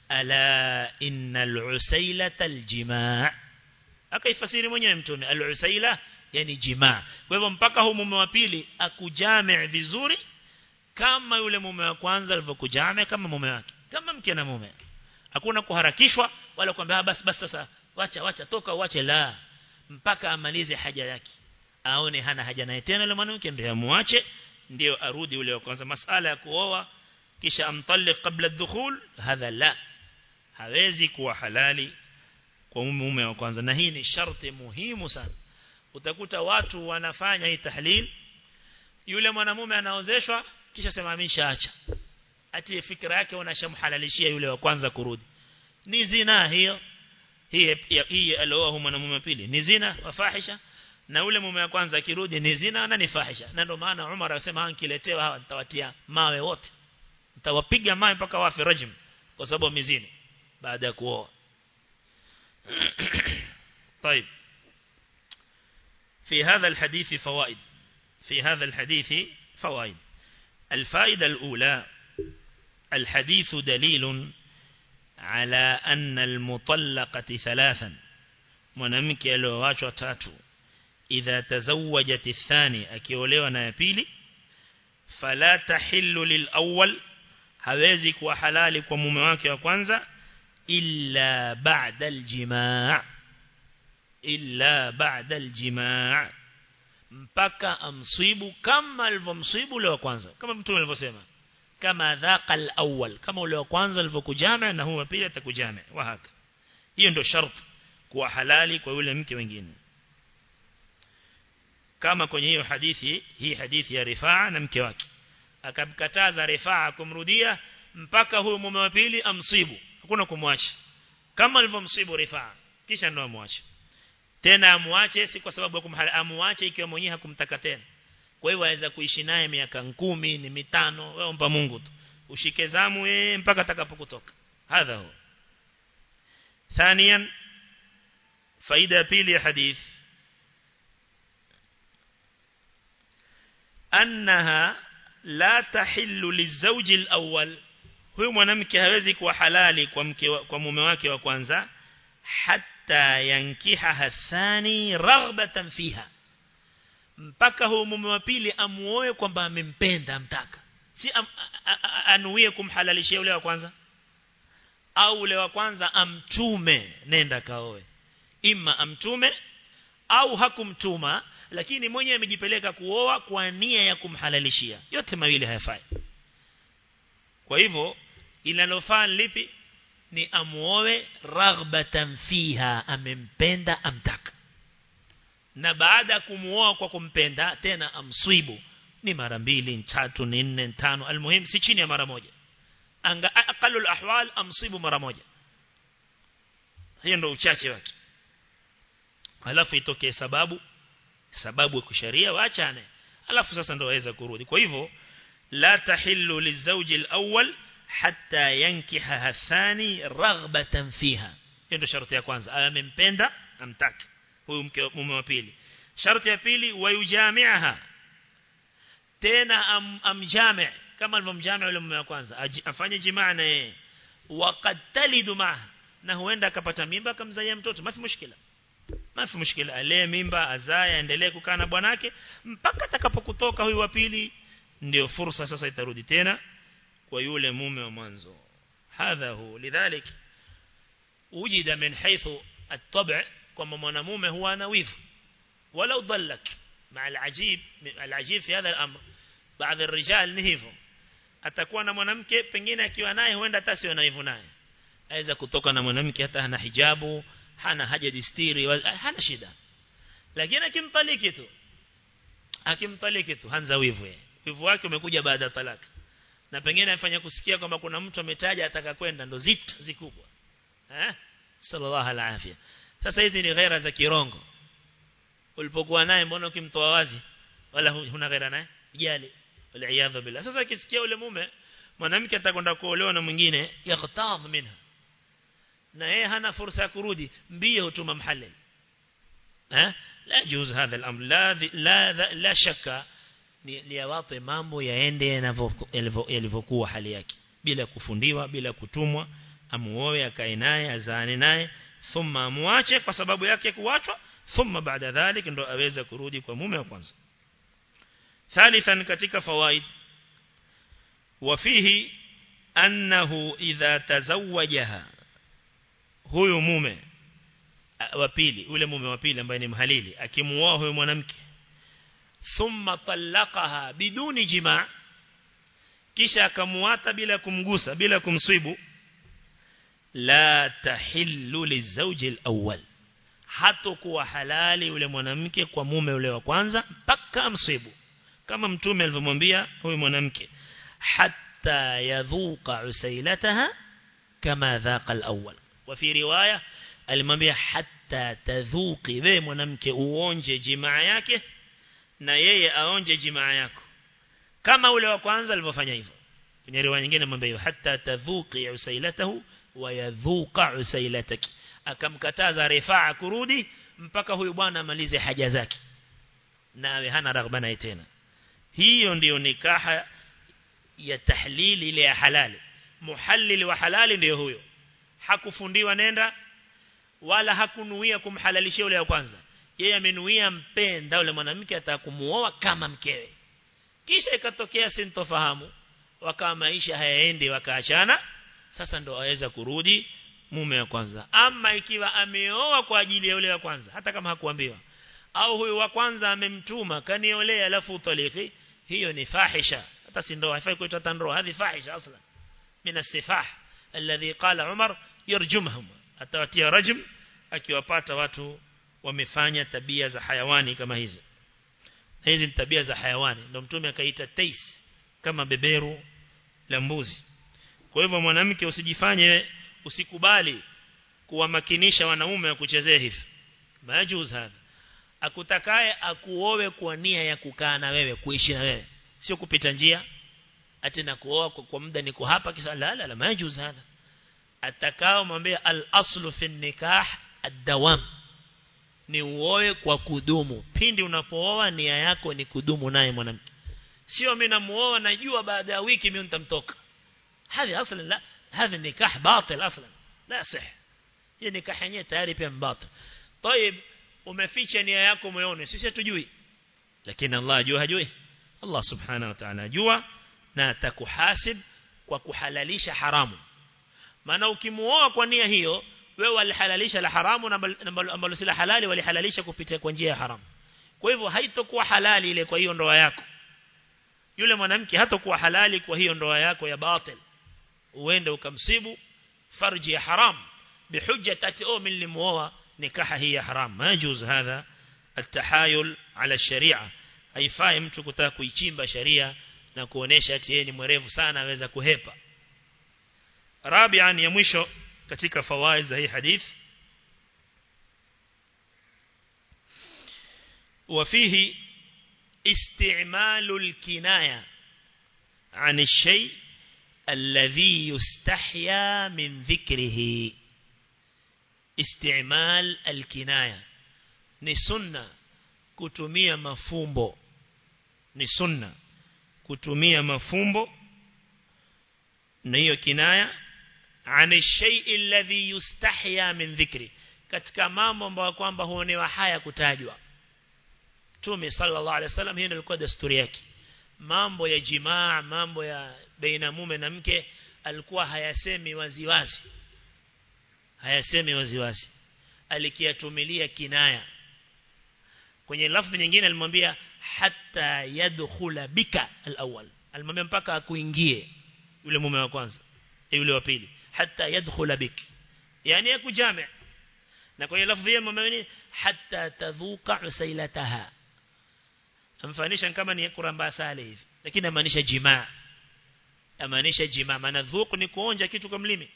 Speaker 1: ala innal usailata aljimaa akaifasiri mwenyewe mtume al-usaila yani jimaa kwa hivyo mpaka huyo mume wa pili akujame vizuri kama yule mume wa kwanza alivyokujame kama mume wake kama mke na mume. Hakuna kuharakishwa wala kwamba basi basi sasa wacha wacha toka uache la. Mpaka amalize haja yake. Aone hana haja naye tena yule mwanamke ndio amuache ndio arudi ule wa kwanza. Masala ya kuoa kisha amtalliq kabla dukhul hadha la. Hawezi kuwa halali kwa mume wa kwanza. Na hii ni sharti muhimu sana. Utakuta watu wanafanya hii tahlil yule mwanamume anaozeshwa kisha sema ameshaacha. Ati fikra yake wanashamhalalishia yule wa kwanza kurudi. Ni zina hiyo. Hii hii alioa mwanamume pili. Ni zina wafahisha na ule mume wa kwanza akirudi ni zina na ni fahisha. Na ndio maana Umar alisema ankiletewa hawa nitawatia mawe wote nitawapiga mawe mpaka wafe rajim kwa sababu mizini baada ya kuoa طيب في هذا الحديث فوائد في هذا الحديث فوائد الفائدة الأولى الحديث دليل على أن المطلقة ثلاثا mwanamke aliyoachwa tatu idha tazawwajat athani akiolewa na ya pili fala tahillu lilawwal hawezi kuwa halali kwa mume wake wa kwanza illa ba'da aljimaa illa ba'da aljimaa mpaka amsibu kama alivyomsibu ule wa kwanza kama mtume alivyosema kama dhaqa alawwal kama ule wa kwanza alivyokujama na huwa pia atakujama wa haka hiyo ndio sharti kuwa halali kwa yule mke wengine kama kwenye hiyo hadithi hii hadithi ya Rifaa na mke wake akamkataza Rifaa kumrudia mpaka huyo mume wa pili amsibu hakuna kumwacha kama alivyomsibu Rifaa kisha ndo amwache tena amwache si kwa sababu ya kumwache ikiwa mwenyewe hakumtaka tena kwa hiyo aweza kuishi naye miaka kumi ni mitano wewe omba Mungu tu ushike zamu yeye mpaka atakapokutoka hadha huo ثانيا فائدة بيلي حديث أنها la tahillu lizawji alawwal. Huyu mwanamke hawezi kuwa halali kwa mke kwa mume wake wa kwanza hatta yankiha hasani raghbatan fiha. Mpaka huyu mume wa pili amuoe kwamba amempenda amtaka. Si am, anuie kumhalalishia yule wa kwanza? Au ule wa kwanza amtume nenda kaoe. Imma amtume au hakumtuma lakini mwenye amejipeleka kuoa kwa nia ya kumhalalishia. Yote mawili hayafai. Kwa hivyo inalofaa lipi? Ni amuoe raghbatan fiha amempenda amtaka. Na baada ya kumuoa kwa kumpenda tena amswibu ni mara mbili tatu nne tano. Almuhim si chini ya mara moja. Anga aqalul ahwal amsibu mara moja. Hiyo ndio uchache wake. Alafu itokee sababu sababu ya kisheria waachane alafu sasa ndio waweza kurudi kwa hivyo la tahillu lizawji alawwal hatta yankiha athani raghbatan fiha hiyo ndio sharti ya kwanza amempenda amtaka huyu mke mume wa pili sharti ya pili wayujamiaha tena am, amjami kama alivyomjami yule mume wa kwanza afanye jimaa na yeye waqad talidu ma na huenda akapata mimba akamzaia mtoto mafi mushkila mafi mushkila alee mimba azaya endelee kukaa na bwanake mpaka atakapokutoka huyu wa pili ndio fursa sasa itarudi tena kwa yule mume wa mwanzo hadha hu lidhalik wujida min haythu at-tab' kwamba mwanamume huwa ana wivu walau dhallak مع العجيب العجيب في هذا الأمر بعض الرجال ni hivyo atakuwa na mwanamke pengine akiwa naye huenda hata siwe na hivyo naye aweza kutoka na mwanamke hata hana hijabu hana haja distiri hana shida. Lakini akimtaliki tu akimtaliki tu hanza wivu wivu wake umekuja baada ya talaka na pengine afanya kusikia kwamba kuna mtu ametaja ataka kwenda ndo zit zikubwa. Eh? Sallallahu alaihi sasa hizi ni ghaira za kirongo. Ulipokuwa naye mbona ukimtoa wazi? Wala huna ghaira naye? Jali waliaadha billah. Sasa akisikia ule mume mwanamke atakwenda kuolewa na mwingine yaghtadh minha na yeye hana fursa ya kurudi mbio hutuma mhalil eh la juz hadha al-amr la la la shaka ni yawate mambo yaende yalivyokuwa hali yake bila kufundiwa bila kutumwa amuoe akae naye azaane naye thumma amuache kwa sababu yake kuachwa thumma baada dhalik ndo aweza kurudi kwa mume wa kwanza ثالثا katika fawaid وفيه أنه إذا تزوجها huyu mume wa pili ule mume wa pili ambaye ni mhalili akimuoa huyo mwanamke. Thumma talaqaha biduni jimaa kisha akamuata bila kumgusa bila kumswibu. La tahillu lizawji alawwal hatakuwa halali yule mwanamke kwa mume ule wa kwanza mpaka amswibu kama mtume alivyomwambia huyu mwanamke hatta yadhuqa usailataha kama dhaqa alawwal وفي رواية المبيع حتى تذوق ذيم منامك أونج جماعيك نيي أونج جماعيك كما أولي وقوانزا المفانيا في رواية نجينا المبيع حتى تذوق عسيلته ويذوق عسيلتك أكم كتاز رفاع كرودي mpaka huyu bwana amalize haja zake. Nawe hana raghaba na tena. Hiyo ndio nikaha ya tahlili ile ya halali. Muhallil wa halali ndio huyo. Hakufundiwa nenda wala hakunuia kumhalalishia yule wa kwanza. Yeye amenuia mpenda yule mwanamke atakumuoa kama mkewe. Kisha ikatokea sintofahamu wakawa maisha hayaendi wakaachana. Sasa ndo aweza kurudi mume wa kwanza. Ama ikiwa ameoa kwa ajili ya yule wa kwanza hata kama hakuambiwa au huyu wa kwanza amemtuma kaniolea alafu utaliki hiyo ni fahisha. Hata si ndoa haifai kuitwa tandoa hadi fahisha aslan. Min as-sifah alladhi qala Umar yarjumhum atawatia rajm akiwapata watu wamefanya tabia za hayawani kama hizi. Na hizi ni tabia za hayawani. Ndio mtume akaita tais kama beberu la mbuzi. Kwa hivyo mwanamke usijifanye usikubali kuwamakinisha wanaume wa kuchezea hivi. Majuz hadha akutakaye akuowe kwa nia ya kukaa na wewe kuishi na wewe. Sio kupita njia. Ati na kuoa kwa, kwa muda niko hapa kisa la la la majuz hadha atakao mwambie al aslu fi nikah ad-dawam ni uoe kwa kudumu pindi unapooa nia yako ni kudumu naye mwanamke sio mimi namuoa najua baada ya wiki mimi nitamtoka هذه اصلا لا هذا النكاح باطل اصلا لا صح hii nikah yenyewe tayari pia mbatil طيب umeficha nia yako moyoni sisi hatujui lakini Allah ajua hajui Allah subhanahu wa ta'ala ajua na atakuhasib kwa kuhalalisha haramu maana ukimuoa kwa nia hiyo wewe walihalalisha la haramu na ambalo si la halali walihalalisha kupitia kwa njia ya haramu kwa hivyo haitokuwa halali ile kwa hiyo ndoa yako yule mwanamke hatakuwa halali kwa hiyo ndoa yako ya batil uende ukamsibu farji ya haram bihujja tati oh mimi nilimuoa nikaha hii ya haram majuz hadha التحايل على الشريعه haifai mtu kutaka kuichimba sharia na kuonesha ati yeye ni mwerevu sana aweza kuhepa rabian ya mwisho katika fawaid za hii hadith وفيه استعمال الكناية عن الشيء الذي يستحيا من ذكره استعمال الكناية ni sunna kutumia mafumbo ni sunna kutumia mafumbo na hiyo kinaya ani shay'i alladhi yustahya min dhikri. Katika mambo ambayo kwamba huonewa haya kutajwa. Mtume sallallahu alaihi wasallam hiyo ilikuwa desturi yake. Mambo ya jimaa mambo ya baina mume na mke alikuwa hayasemi waziwazi. Hayasemi waziwazi. Alikiatumilia kinaya. Kwenye lafzi nyingine alimwambia hatta yadkhula bika alawwal. Alimwambia mpaka akuingie yule mume wa kwanza yule wa pili hatta yadkhula bik yani yakujame na kwenye lafzi hiyo alimwambia hatta tadhuka usailataha amfanisha kama ni kuramba sale hivi lakini amaanisha jimaa amaanisha jimaa maana dhuq ni kuonja kitu kwa mlimi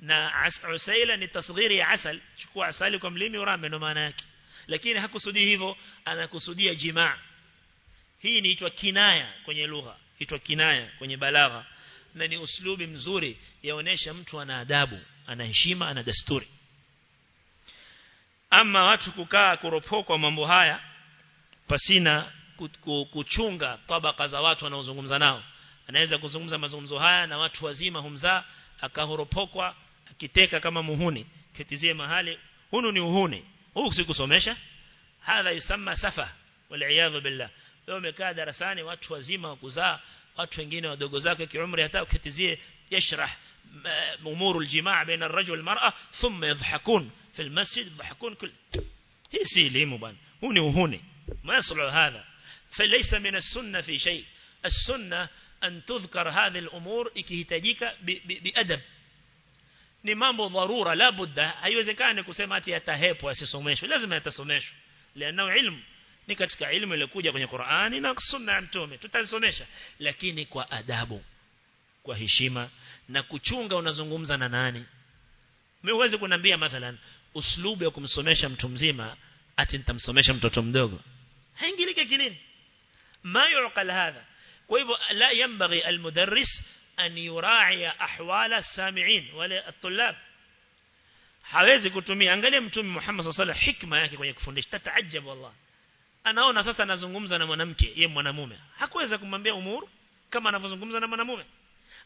Speaker 1: na usaila ni tasghiri ya asal chukua asali kwa mlimi urame ndo maana yake lakini hakusudi hivyo anakusudia jimaa hii inaitwa kinaya na ni uslubi mzuri yaonesha mtu ana adabu ana heshima ana dasturi ama watu kukaa kuropokwa mambo haya pasina kuchunga tabaka za watu wanaozungumza nao. Anaweza kuzungumza mazungumzo haya na watu wazima humzaa akahoropokwa akiteka kama muhuni ketizie mahali hunu ni uhuni. Huu sikusomesha. Hadha yusamma safa wal billah leo umekaa darasani watu wazima wa kuzaa watu wengine wadogo zake kiumri hata ukitizie yashrah umuru aljimaa baina الرجل والمراه ثم يضحكون في المسجد يضحكون كل هي سي elimu bwana huu ni uhuni ما يصلح هذا فليس من السنة في شيء السنة أن تذكر هذه الأمور ikihitajika biadab ni mambo dharura la budda haiwezekani kusema ati yatahepo asisomeshwe lazima yatasomeshwe lianao ilmu ni katika ilmu iliyokuja kwenye Qur'ani na sunna ya mtume. Tutasomesha lakini kwa adabu kwa heshima na kuchunga unazungumza na nani? Mimi huwezi kuniambia mathalan uslubu ya kumsomesha mtu mzima ati nitamsomesha mtoto mdogo. Haingiliki kinini ma yuqal hadha? Kwa hivyo la yambaghi almudarris an yuraia ahwala sami'in wala at-tullab. Hawezi kutumia angalia mtume Muhammad sallallahu alaihi wasallam hikma yake kwenye kufundisha. Tataajabu wallah anaona sasa anazungumza na mwanamke ye mwanamume. Hakuweza kumwambia umuru kama anavyozungumza na mwanamume.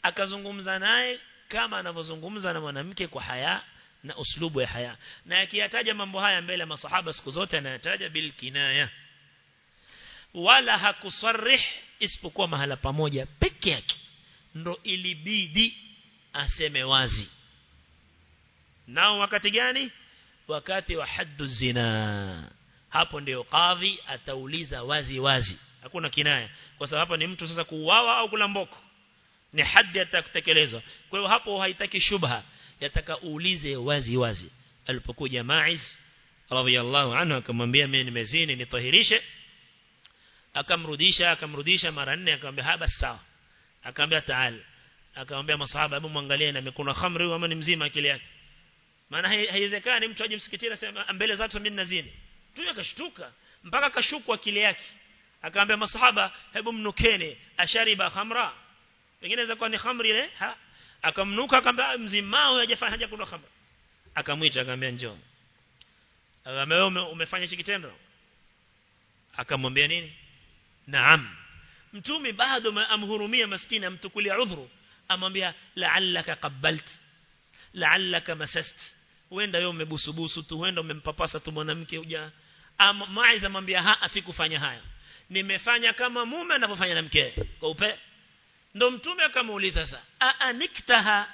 Speaker 1: Akazungumza naye kama anavyozungumza na mwanamke kwa haya na uslubu ya haya. Na akiyataja mambo haya mbele ya masahaba siku zote anayataja bil kinaya. Wala hakusarih isipokuwa mahala pamoja peke yake. Ndo ilibidi aseme wazi. Nao wakati gani? Wakati wa haddu zina hapo ndio kadhi atauliza wazi wazi. Hakuna kinaya. Kwa sababu hapa ni mtu sasa kuuawa au kula mboko. Ni hadi atakutekelezwa kwa hiyo hapo haitaki shubha. Yataka uulize wazi wazi. Alipokuja Maiz radhiyallahu anhu akamwambia mimi nimezini nitahirishe akamrudisha akamrudisha mara nne akamwambia haba sawa. Akamwambia taal. Akamwambia masahaba hebu muangalie na mikono khamri ama ni mzima akili yake. Maana haiwezekani mtu aje msikitini asema mbele zatu mimi nazini tu akashtuka mpaka kashukwa akili yake. Akaambia masahaba hebu mnukeni ashariba khamra. Pengine inaweza kuwa ni khamri ile ha? Akamnuka akamwambia mzimao hajafanya haja kuna khamra. Akamwita akamwambia njoo. Akamwambia umefanya hiki kitendo? Akamwambia nini? Naam. Mtume bado amhurumia maskini amtukulia udhuru. Amwambia la'allaka qabbalt la'allaka masast. Huenda wewe umebusubusu tu huenda umempapasa tu mwanamke uja Maiz amwambia ha sikufanya haya. Nimefanya kama mume anavyofanya na mkewe kwa upe. Ndo mtume akamuuliza sasa a aniktaha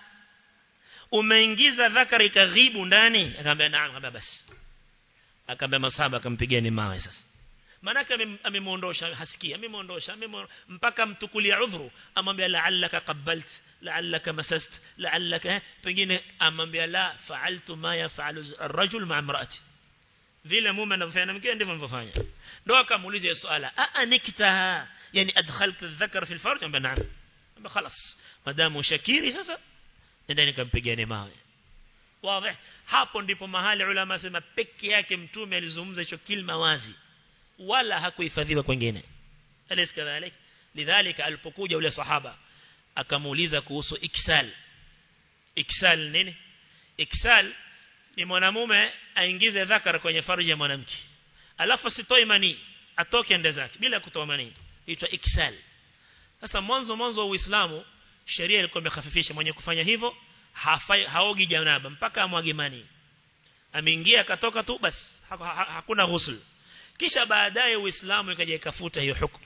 Speaker 1: umeingiza dhakari kadhibu ndani? Akamwambia naam. Akamwambia basi. Akamwambia masaba akampigia ni mawe sasa. Manake amemuondosha hasikii amemuondosha mpaka mtukulia udhuru. Amwambia la'allaka qabbalt la'allaka masast la'allaka pengine amwambia la fa'altu ma yaf'alu ar-rajul ma'a vile mume anafanya na mke ndivyo anavyofanya ndo akamuuliza swala a aniktaha yani adkhalta adh-dhakar fi al-farj ambaye naam ambaye خلاص madamu shakiri sasa nenda nikampigane mawe wazi hapo ndipo mahali ulama sema peke yake mtume alizungumza hicho kilma wazi wala hakuhifadhiwa kwingine alis kadhalik lidhalika alipokuja ule sahaba akamuuliza kuhusu iksal iksal nini iksal ni mwanamume aingize dhakar kwenye farji ya mwanamke. Alafu sitoi mani atoke ende zake bila kutoa mani inaitwa iksal. Sasa mwanzo mwanzo wa Uislamu sheria ilikuwa imehafifisha mwenye kufanya hivyo hafai haogi janaba mpaka amwage mani ameingia akatoka tu basi hakuna ghusl. Kisha baadaye Uislamu ikaja ikafuta hiyo hukumu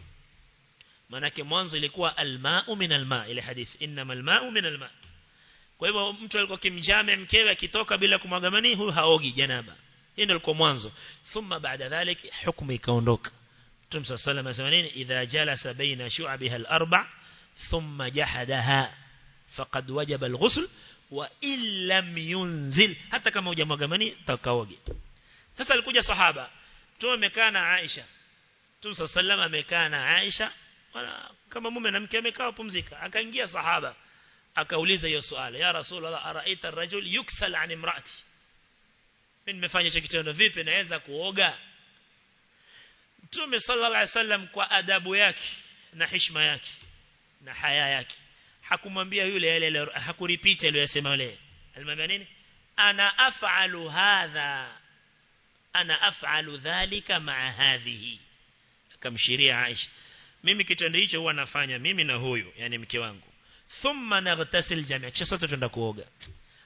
Speaker 1: manake mwanzo ilikuwa almau min alma ile hadithi. Innamal ma'u min alma kwa hivyo mtu alikuwa kimjame mkewe akitoka bila kumwaga mani huyu haogi janaba hiyo ndio ilikuwa mwanzo thumma baada dhalik hukumu ikaondoka Mtume صلى الله عليه وسلم nini idha jalasa baina shu'abiha al-arba' thumma jahadaha faqad wajaba al-ghusl wa illam yunzil hata kama hujamwaga mani takaoge sasa alikuja sahaba Mtume amekaa na Aisha Mtume صلى الله عليه amekaa na Aisha kama mume na mke amekaa pumzika akaingia sahaba akauliza hiyo swali ya rasulullah araita ar-rajul yuksal an imraati? Mimi nimefanya hicho kitendo vipi? Naweza kuoga? Mtume sallallahu alaihi wasallam kwa adabu yake na heshima yake na haya yake hakumwambia yule yale hakuripita ile yasema yule. Alimwambia nini? Ana af'alu hadha ana af'alu dhalika ma'a hadhihi. Akamshiria Aisha mimi kitendo hicho huwa nafanya mimi na huyu yani mke wangu thumma naghtasil jamia. Kisha sote tunaenda kuoga.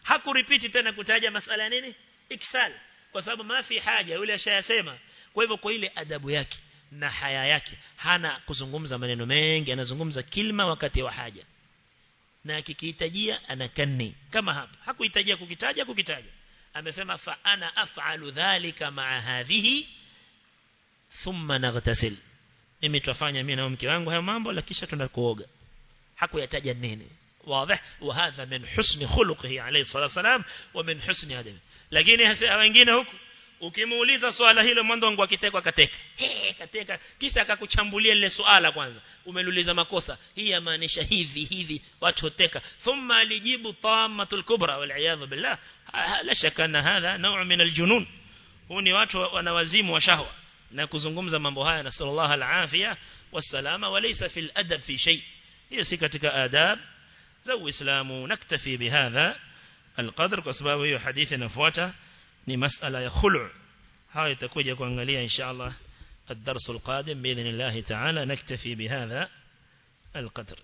Speaker 1: Hakuripiti tena kutaja masala ya nini? Iksal kwa sababu mafi haja yule ashayasema. Kwa hivyo kwa ile adabu yake na haya yake hana kuzungumza maneno mengi anazungumza kilma wakati wa haja. Na akikihitajia anakani kama hapa. Hakuhitajia kukitaja kukitaja. Amesema fa ana af'alu dhalika ma'a hadhihi thumma naghtasil. Mimi tutafanya mimi na mke wangu hayo mambo la kisha tunaenda kuoga حكو يتجنيني واضح؟ وهذا من حسن خلقه عليه الصلاة والسلام ومن حسن هذا. لكن هسي أرنجين هكو وكموليزا سؤال هيلو مندون وكتك وكتك كتك كيسا كاكو تشامبولي اللي سؤالا كوانزا ومنوليزا مكوسا هي ما نشهيذي هيذي واتهتك ثم لجيب طامة الكبرى والعياذ بالله. لا شك أن هذا نوع من الجنون. هوني واته ونوازيم وشهوة. نكو زنقمزا مبوهاي نسأل الله العافية والسلامة وليس في الأدب في شيء. هي سكتك آداب زو إسلام نكتفي بهذا القدر كسبابه حديث نفوتة لمسألة خلع هاي تكوجي كوانغاليا إن شاء الله الدرس القادم بإذن الله تعالى نكتفي بهذا القدر